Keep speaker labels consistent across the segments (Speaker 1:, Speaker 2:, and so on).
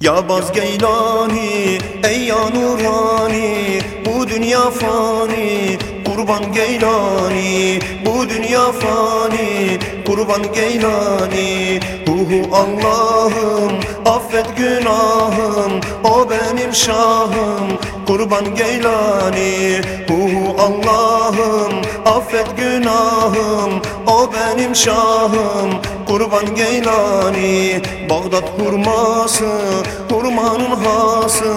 Speaker 1: Ya Baz Geylani, ey ya Nurani Bu dünya fani, kurban Geylani Bu dünya fani, kurban Geylani. Ruhu Allah'ım, affet günahım O benim şahım, kurban Geylani Ruhu Allah'ım, affet günahım O benim şahım, kurban Geylani Bağdat hurması, hurmanın hası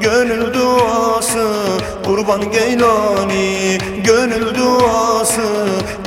Speaker 1: Gönül duası, kurban Geylani Gönül duası,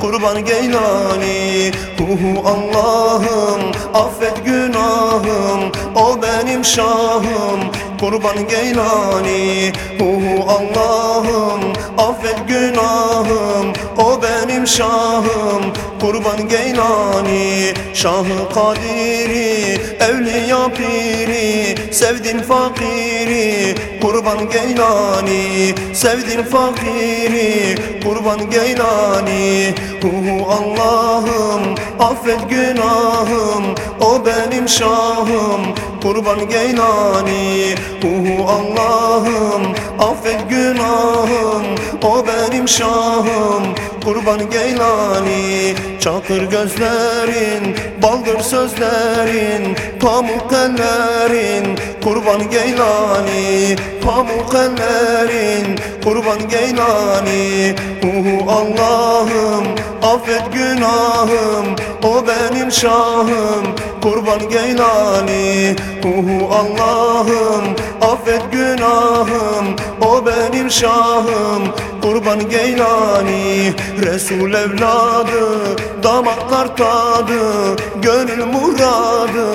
Speaker 1: kurban Geylani Huhu Allah'ım, affet günahım O benim şahım, kurban Geylani Huhu Allah'ım, affet günahım O benim şahım, kurban Geylani Şahı Kadiri, Evliya Piri Sevdim fakiri, kurban Geylani. Sevdim fakiri, kurban Geylani. Huhu Allah'ım, affet günahım O benim şahım, kurban Geylani. Huhu Allah'ım, affet günahım O benim şahım, kurban Geylani. Çakır gözlerin, baldır sözlerin Pamuk ellerin, kurban Geylani. Pamuk ellerin, kurban Geylani. Uhu Allah'ım, affet günahım. O benim şahım, kurban Geylani Uhu Allah'ım, affet günahım O benim şahım, kurban Geylani Resul evladı, damaklar tadı Gönül muradı,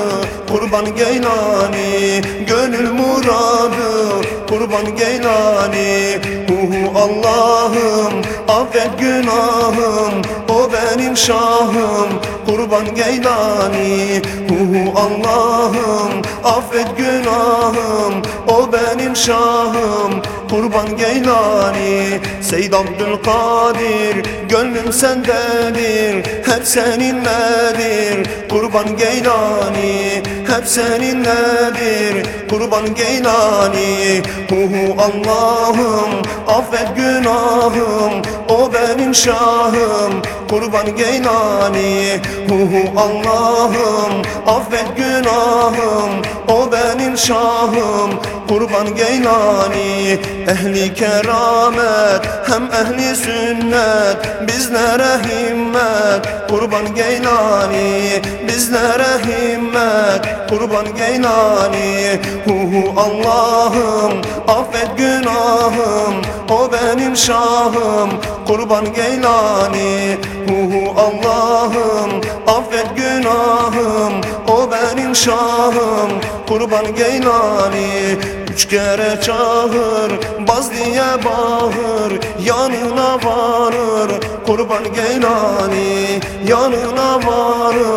Speaker 1: kurban Geylani Gönül muradı, kurban Geylani Uhu Allah'ım, affet günahım O benim şahım, kurban Geylani. Uhu Allah'ım, affet günahım. O benim şahım, kurban Geylani. Seyyid Abdülkadir, gönlüm sendedir. Hep seninledir, kurban Geylani Hep seninledir, kurban Geylani. Uhu Allah'ım, affet günahım. O benim şahım, kurban Geylani Uhu Allah'ım, affet günahım. O benim şahım, kurban Geylani Ehli keramet, hem ehli sünnet. Bizlere himmet, kurban Geylani Bizlere himmet, kurban Geylani Huhu Allah'ım, affet günahım. O benim şahım, kurban Geylani Huhu Allah'ım, affet günahım O benim şahım, kurban Geylani Üç kere çağır, baz diye bağır Yanına varır, kurban Geylani Yanına varır,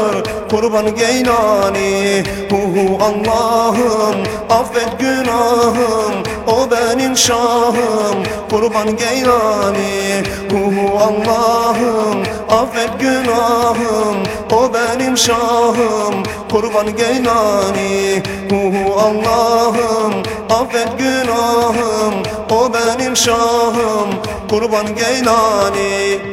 Speaker 1: kurban Geylani Huhu Allah'ım, affet günahım O benim şahım, kurban Geylani Huhu Allah'ım, affet günahım O benim şahım, kurban Geylani Huhu Allah'ım, affet günahım O benim şahım, kurban Geylani